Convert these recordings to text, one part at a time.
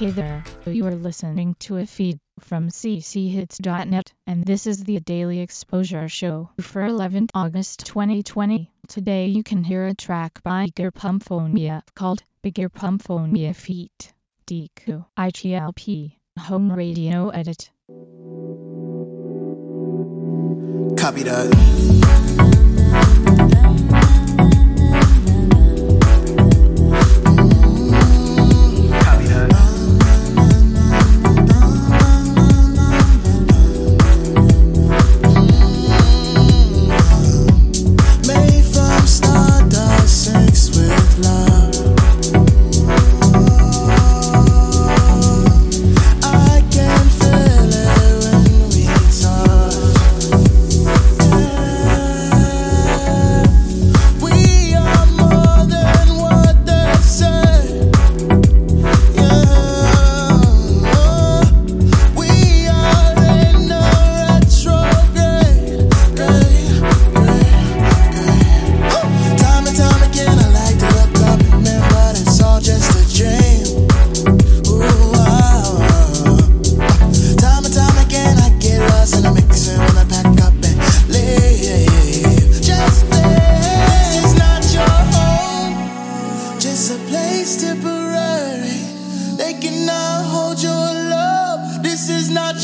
Hey there, you are listening to a feed from cchits.net, and this is the Daily Exposure Show for 11th August 2020. Today you can hear a track by Bigger Pumphonia called Bigger Pumphonia Feet. DQ IGLP Home Radio Edit. Copy that.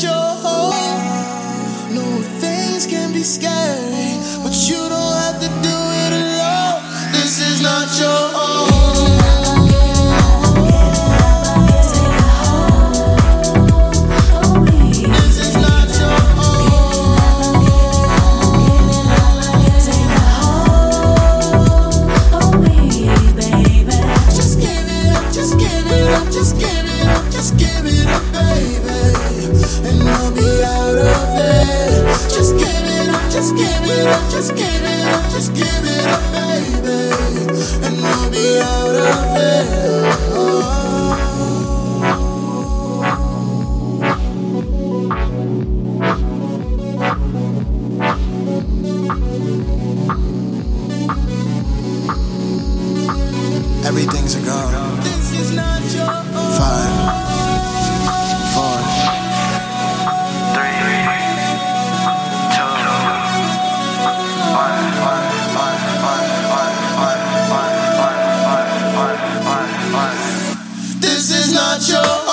Your home. No things can be scary, just give it up, just give it up, just give it up, baby. And we'll be out of it. This is not your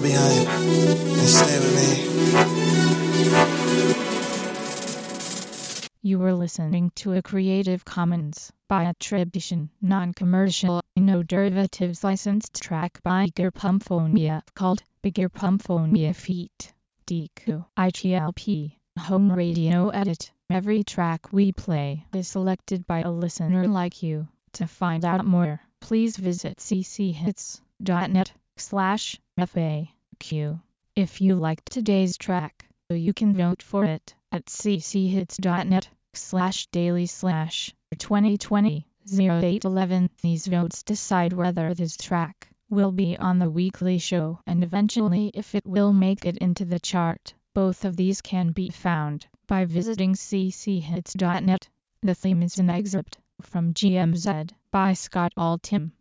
all behind and stay with me. You were listening to a Creative Commons by attribution, non-commercial, no derivatives licensed track by Bigger Pumphonia called Bigger Pumphonia Feet. DQ IGLP Home Radio Edit. Every track we play is selected by a listener like you. To find out more, please visit cchits.net slash FAQ. If you liked today's track, you can vote for it at cchits.net slash daily slash 2020 0811. These votes decide whether this track will be on the weekly show and eventually if it will make it into the chart. Both of these can be found by visiting cchits.net. The theme is an excerpt from Gee Whiz by Scott Altham.